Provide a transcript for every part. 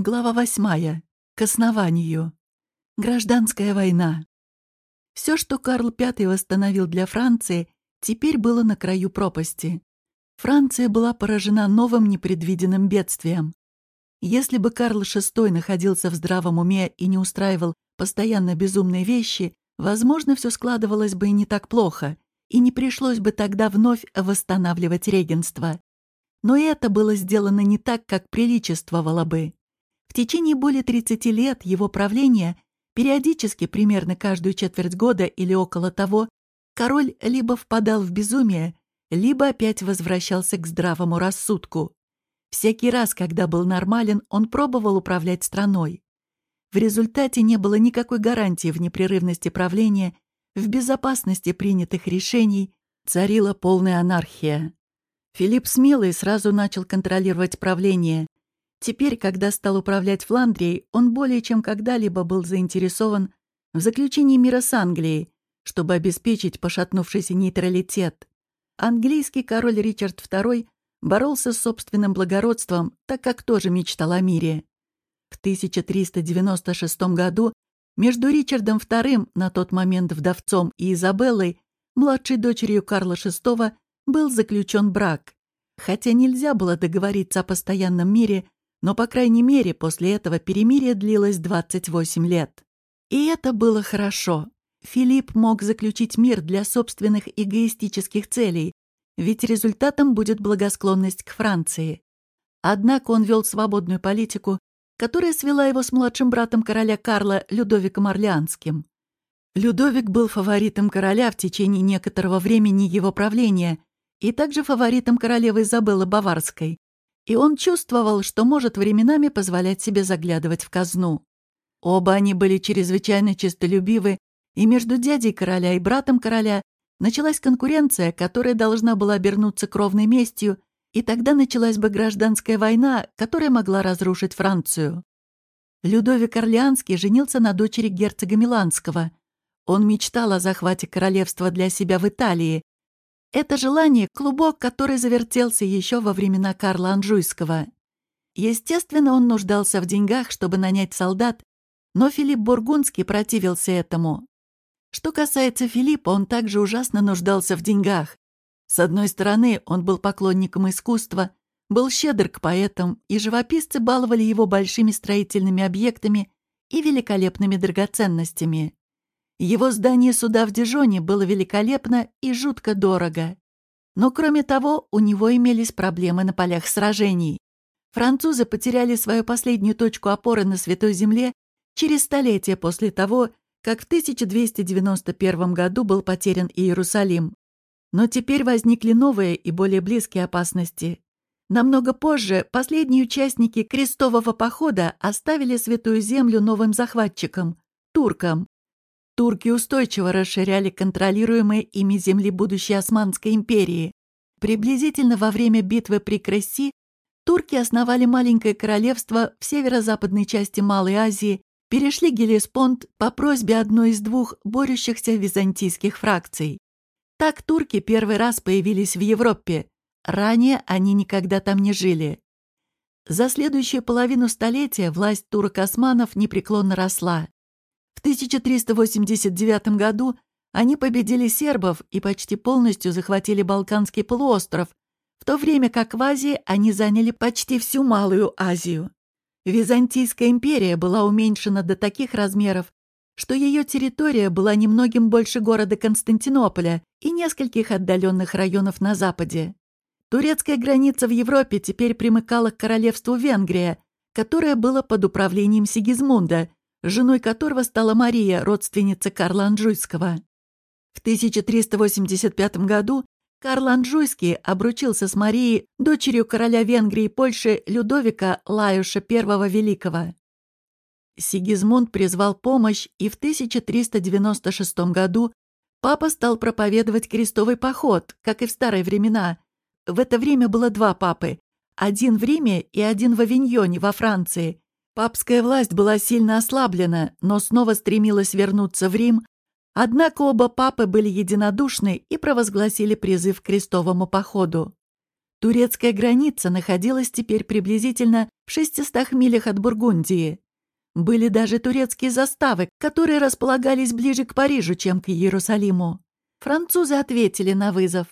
Глава восьмая. К основанию. Гражданская война. Все, что Карл V восстановил для Франции, теперь было на краю пропасти. Франция была поражена новым непредвиденным бедствием. Если бы Карл VI находился в здравом уме и не устраивал постоянно безумные вещи, возможно, все складывалось бы и не так плохо, и не пришлось бы тогда вновь восстанавливать регенство. Но это было сделано не так, как приличествовало бы. В течение более 30 лет его правления периодически, примерно каждую четверть года или около того, король либо впадал в безумие, либо опять возвращался к здравому рассудку. Всякий раз, когда был нормален, он пробовал управлять страной. В результате не было никакой гарантии в непрерывности правления, в безопасности принятых решений, царила полная анархия. Филипп смелый сразу начал контролировать правление, Теперь, когда стал управлять Фландрией, он более чем когда-либо был заинтересован в заключении мира с Англией, чтобы обеспечить пошатнувшийся нейтралитет. Английский король Ричард II боролся с собственным благородством, так как тоже мечтал о мире. В 1396 году между Ричардом II, на тот момент вдовцом, и Изабеллой, младшей дочерью Карла VI, был заключен брак. Хотя нельзя было договориться о постоянном мире, но, по крайней мере, после этого перемирие длилось 28 лет. И это было хорошо. Филипп мог заключить мир для собственных эгоистических целей, ведь результатом будет благосклонность к Франции. Однако он вел свободную политику, которая свела его с младшим братом короля Карла Людовиком Орлеанским. Людовик был фаворитом короля в течение некоторого времени его правления и также фаворитом королевы Изабеллы Баварской и он чувствовал, что может временами позволять себе заглядывать в казну. Оба они были чрезвычайно честолюбивы, и между дядей короля и братом короля началась конкуренция, которая должна была обернуться кровной местью, и тогда началась бы гражданская война, которая могла разрушить Францию. Людовик Орлеанский женился на дочери герцога Миланского. Он мечтал о захвате королевства для себя в Италии, это желание — клубок, который завертелся еще во времена Карла Анжуйского. Естественно, он нуждался в деньгах, чтобы нанять солдат, но Филипп Бургундский противился этому. Что касается Филиппа, он также ужасно нуждался в деньгах. С одной стороны, он был поклонником искусства, был щедр к поэтам, и живописцы баловали его большими строительными объектами и великолепными драгоценностями. Его здание суда в Дижоне было великолепно и жутко дорого. Но кроме того, у него имелись проблемы на полях сражений. Французы потеряли свою последнюю точку опоры на Святой Земле через столетие после того, как в 1291 году был потерян Иерусалим. Но теперь возникли новые и более близкие опасности. Намного позже последние участники крестового похода оставили Святую Землю новым захватчикам – туркам. Турки устойчиво расширяли контролируемые ими земли будущей Османской империи. Приблизительно во время битвы при Кресси турки основали маленькое королевство в северо-западной части Малой Азии, перешли Гелеспонд по просьбе одной из двух борющихся византийских фракций. Так турки первый раз появились в Европе. Ранее они никогда там не жили. За следующую половину столетия власть турок-османов непреклонно росла. В 1389 году они победили сербов и почти полностью захватили Балканский полуостров, в то время как в Азии они заняли почти всю Малую Азию. Византийская империя была уменьшена до таких размеров, что ее территория была немногим больше города Константинополя и нескольких отдаленных районов на западе. Турецкая граница в Европе теперь примыкала к королевству Венгрия, которое было под управлением Сигизмунда, женой которого стала Мария, родственница Карла Анжуйского. В 1385 году Карл Анжуйский обручился с Марией, дочерью короля Венгрии и Польши Людовика Лаюша I Великого. Сигизмунд призвал помощь, и в 1396 году папа стал проповедовать крестовый поход, как и в старые времена. В это время было два папы, один в Риме и один в Авиньоне во Франции, Папская власть была сильно ослаблена, но снова стремилась вернуться в Рим, однако оба папы были единодушны и провозгласили призыв к крестовому походу. Турецкая граница находилась теперь приблизительно в 600 милях от Бургундии. Были даже турецкие заставы, которые располагались ближе к Парижу, чем к Иерусалиму. Французы ответили на вызов.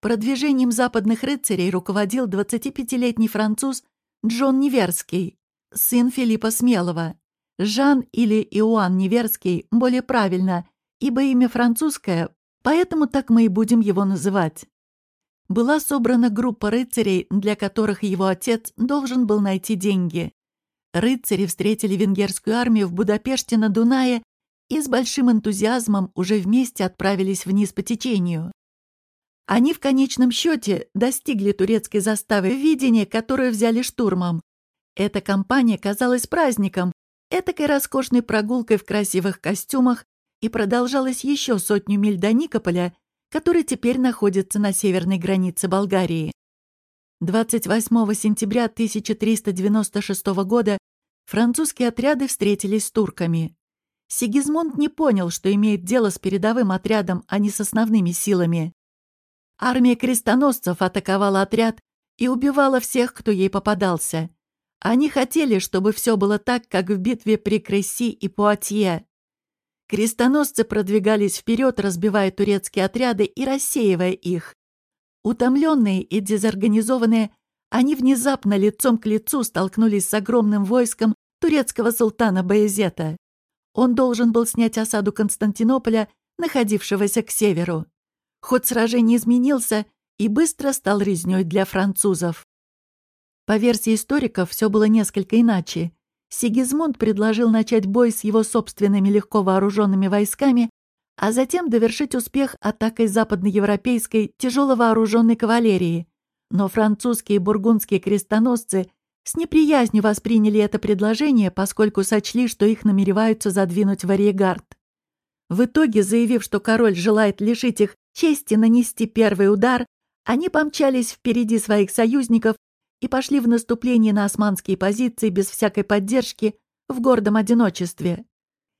Продвижением западных рыцарей руководил 25-летний француз Джон Неверский, сын Филиппа Смелого. Жан или Иоанн Неверский более правильно, ибо имя французское, поэтому так мы и будем его называть. Была собрана группа рыцарей, для которых его отец должен был найти деньги. Рыцари встретили венгерскую армию в Будапеште на Дунае и с большим энтузиазмом уже вместе отправились вниз по течению. Они в конечном счете достигли турецкой заставы видения, которую взяли штурмом. Эта кампания казалась праздником, этакой роскошной прогулкой в красивых костюмах и продолжалась еще сотню миль до Никополя, который теперь находится на северной границе Болгарии. 28 сентября 1396 года французские отряды встретились с турками. Сигизмунд не понял, что имеет дело с передовым отрядом, а не с основными силами. Армия крестоносцев атаковала отряд и убивала всех, кто ей попадался. Они хотели, чтобы все было так, как в битве при Кресси и Пуатье. Крестоносцы продвигались вперед, разбивая турецкие отряды и рассеивая их. Утомленные и дезорганизованные, они внезапно лицом к лицу столкнулись с огромным войском турецкого султана Баязета. Он должен был снять осаду Константинополя, находившегося к северу. Ход сражения изменился и быстро стал резнёй для французов. По версии историков, все было несколько иначе. Сигизмунд предложил начать бой с его собственными легко вооруженными войсками, а затем довершить успех атакой западноевропейской тяжело вооруженной кавалерии. Но французские и бургундские крестоносцы с неприязнью восприняли это предложение, поскольку сочли, что их намереваются задвинуть в Ариегард. В итоге, заявив, что король желает лишить их чести нанести первый удар, они помчались впереди своих союзников и пошли в наступление на османские позиции без всякой поддержки в гордом одиночестве.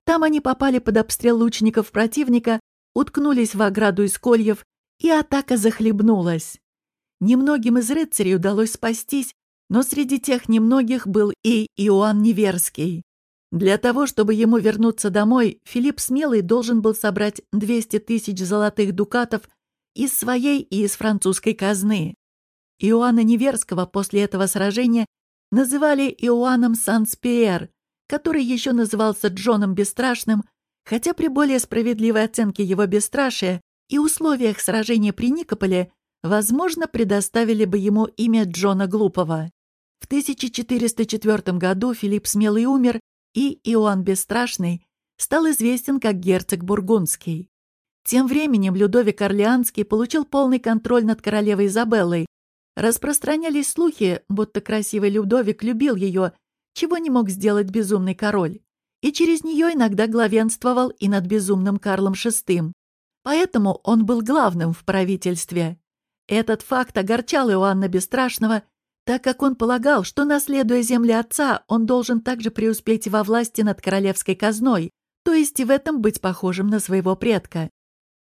Там они попали под обстрел лучников противника, уткнулись в ограду из кольев, и атака захлебнулась. Немногим из рыцарей удалось спастись, но среди тех немногих был и Иоанн Неверский. Для того, чтобы ему вернуться домой, Филипп Смелый должен был собрать 200 тысяч золотых дукатов из своей и из французской казны. Иоанна Неверского после этого сражения называли Иоанном Санспиер, который еще назывался Джоном Бесстрашным, хотя при более справедливой оценке его бесстрашия и условиях сражения при Никополе, возможно, предоставили бы ему имя Джона Глупого. В 1404 году Филипп Смелый умер, и Иоанн Бесстрашный стал известен как герцог Бургундский. Тем временем Людовик Орлеанский получил полный контроль над королевой Изабеллой, Распространялись слухи, будто красивый Людовик любил ее, чего не мог сделать безумный король, и через нее иногда главенствовал и над безумным Карлом VI. Поэтому он был главным в правительстве. Этот факт огорчал Иоанна Бесстрашного, так как он полагал, что, наследуя земли отца, он должен также преуспеть во власти над королевской казной, то есть и в этом быть похожим на своего предка.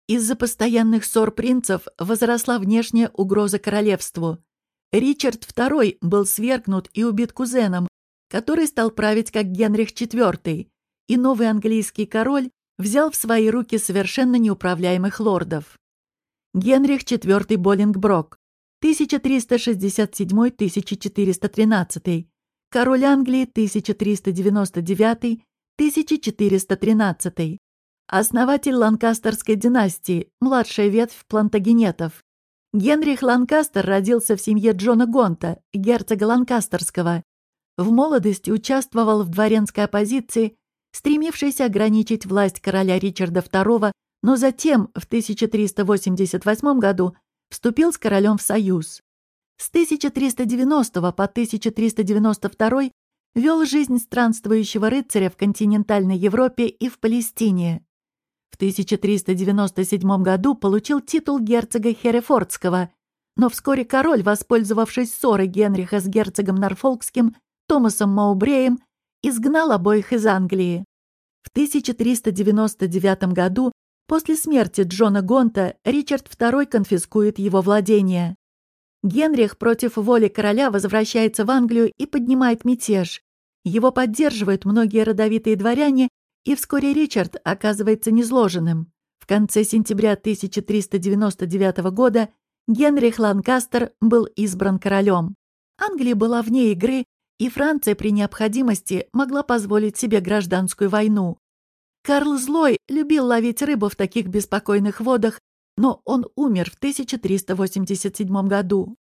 Из-за постоянных ссор принцев возросла внешняя угроза королевству. Ричард II был свергнут и убит кузеном, который стал править как Генрих IV, и новый английский король взял в свои руки совершенно неуправляемых лордов. Генрих IV Боллингброк, 1367-1413, король Англии 1399-1413, Основатель Ланкастерской династии, младшая ветвь плантагенетов. Генрих Ланкастер родился в семье Джона Гонта, герцога Ланкастерского. В молодости участвовал в дворянской оппозиции, стремившейся ограничить власть короля Ричарда II, но затем, в 1388 году, вступил с королем в союз. С 1390 по 1392 вел жизнь странствующего рыцаря в континентальной Европе и в Палестине. В 1397 году получил титул герцога Херефордского, но вскоре король, воспользовавшись ссорой Генриха с герцогом Норфолкским, Томасом Маубреем, изгнал обоих из Англии. В 1399 году, после смерти Джона Гонта, Ричард II конфискует его владения. Генрих против воли короля возвращается в Англию и поднимает мятеж. Его поддерживают многие родовитые дворяне, и вскоре Ричард оказывается незложенным. В конце сентября 1399 года Генрих Ланкастер был избран королем. Англия была вне игры, и Франция при необходимости могла позволить себе гражданскую войну. Карл Злой любил ловить рыбу в таких беспокойных водах, но он умер в 1387 году.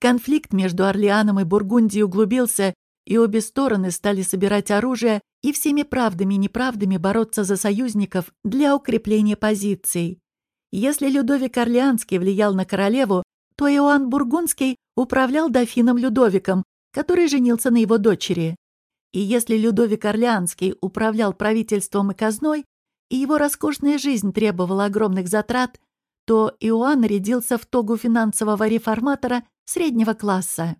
Конфликт между Орлеаном и Бургундией углубился, и обе стороны стали собирать оружие и всеми правдами и неправдами бороться за союзников для укрепления позиций. Если Людовик Орлеанский влиял на королеву, то Иоанн Бургундский управлял дофином Людовиком, который женился на его дочери. И если Людовик Орлеанский управлял правительством и казной, и его роскошная жизнь требовала огромных затрат, то Иоанн рядился в тогу финансового реформатора среднего класса.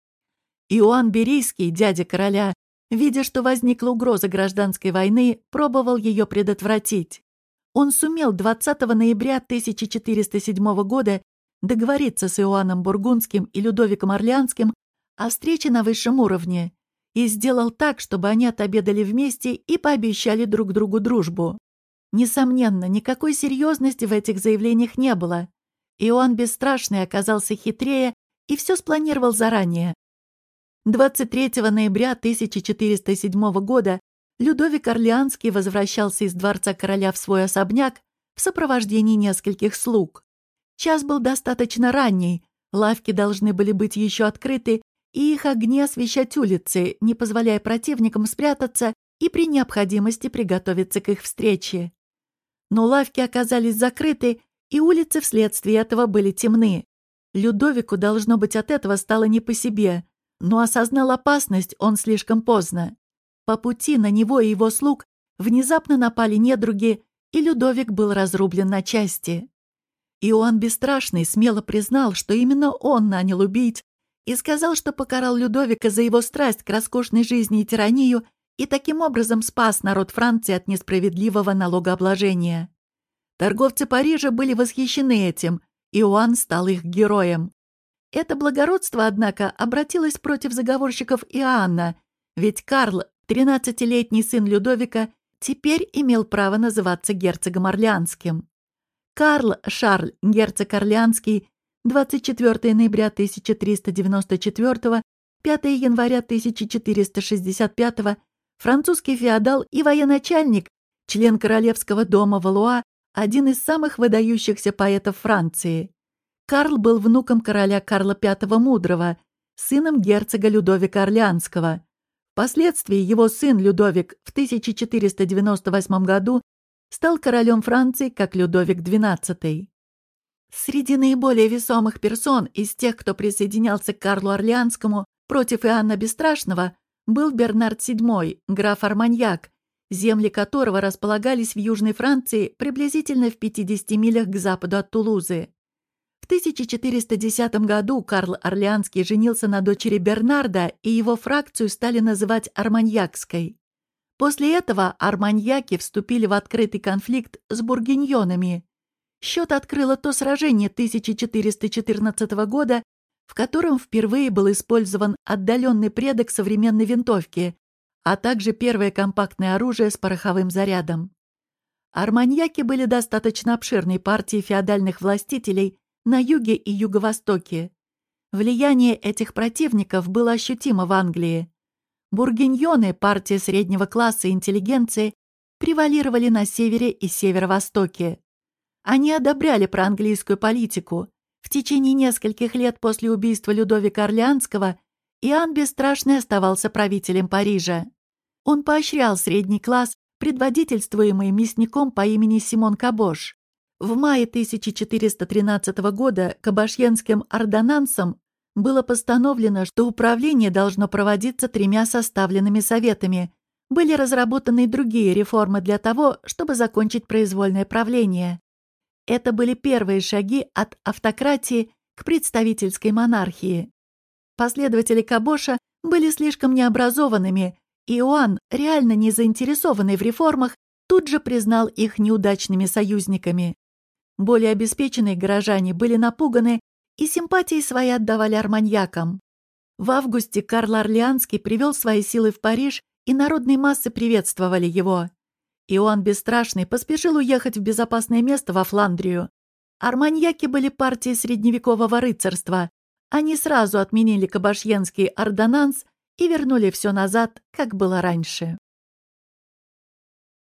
Иоанн Берийский, дядя короля, видя, что возникла угроза гражданской войны, пробовал ее предотвратить. Он сумел 20 ноября 1407 года договориться с Иоанном Бургундским и Людовиком Орлеанским о встрече на высшем уровне и сделал так, чтобы они отобедали вместе и пообещали друг другу дружбу. Несомненно, никакой серьезности в этих заявлениях не было. Иоанн Бесстрашный оказался хитрее и все спланировал заранее. 23 ноября 1407 года Людовик Орлеанский возвращался из дворца короля в свой особняк в сопровождении нескольких слуг. Час был достаточно ранний, лавки должны были быть еще открыты, и их огни освещать улицы, не позволяя противникам спрятаться и при необходимости приготовиться к их встрече. Но лавки оказались закрыты, и улицы вследствие этого были темны. Людовику, должно быть, от этого стало не по себе, но осознал опасность он слишком поздно. По пути на него и его слуг внезапно напали недруги, и Людовик был разрублен на части. Иоанн Бесстрашный смело признал, что именно он нанял убийц, и сказал, что покарал Людовика за его страсть к роскошной жизни и тиранию и таким образом спас народ Франции от несправедливого налогообложения. Торговцы Парижа были восхищены этим, Иоанн стал их героем. Это благородство, однако, обратилось против заговорщиков Иоанна, ведь Карл, 13-летний сын Людовика, теперь имел право называться герцогом Орлеанским. Карл Шарль, герцог Орлеанский, 24 ноября 1394, 5 января 1465, французский феодал и военачальник, член королевского дома Валуа, один из самых выдающихся поэтов Франции. Карл был внуком короля Карла V Мудрого, сыном герцога Людовика Орлеанского. Впоследствии его сын Людовик в 1498 году стал королем Франции как Людовик XII. Среди наиболее весомых персон из тех, кто присоединялся к Карлу Орлеанскому против Иоанна Бесстрашного, был Бернард VII, граф Арманьяк, земли которого располагались в Южной Франции приблизительно в 50 милях к западу от Тулузы. В 1410 году Карл Орлеанский женился на дочери Бернарда, и его фракцию стали называть Арманьякской. После этого арманьяки вступили в открытый конфликт с бургиньонами. Счет открыло то сражение 1414 года, в котором впервые был использован отдаленный предок современной винтовки, а также первое компактное оружие с пороховым зарядом. Арманьяки были достаточно обширной партией феодальных властителей, на юге и юго-востоке. Влияние этих противников было ощутимо в Англии. Бургиньоны, партия среднего класса и интеллигенции, превалировали на севере и северо-востоке. Они одобряли проанглийскую политику. В течение нескольких лет после убийства Людовика Орлеанского Иоанн Бесстрашный оставался правителем Парижа. Он поощрял средний класс, предводительствуемый мясником по имени Симон Кабош. В мае 1413 года Кабашьенским ордонансом было постановлено, что управление должно проводиться тремя составленными советами. Были разработаны другие реформы для того, чтобы закончить произвольное правление. Это были первые шаги от автократии к представительской монархии. Последователи Кабоша были слишком необразованными, и Иоанн, реально не заинтересованный в реформах, тут же признал их неудачными союзниками. Более обеспеченные горожане были напуганы и симпатии свои отдавали арманьякам. В августе Карл Орлеанский привел свои силы в Париж, и народные массы приветствовали его. Иоанн Бесстрашный поспешил уехать в безопасное место во Фландрию. Арманьяки были партией средневекового рыцарства. Они сразу отменили кабашьенский ордонанс и вернули все назад, как было раньше.